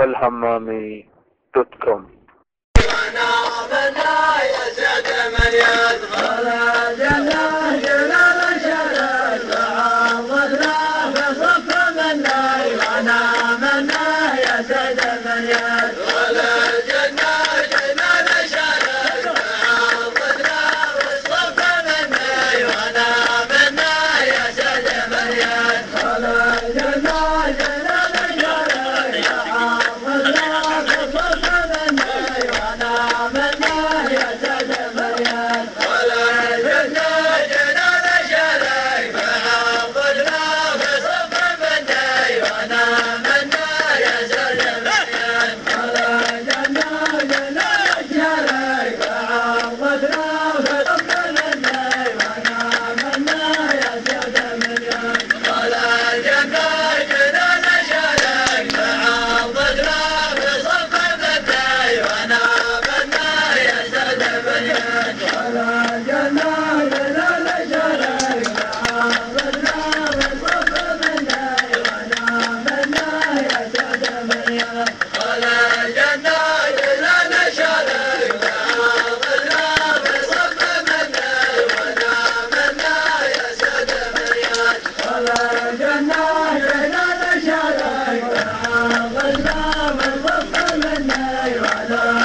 alhammami.com. Thank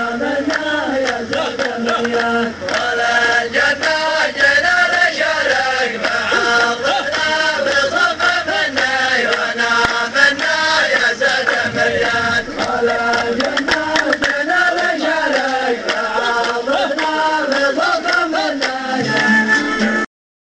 you.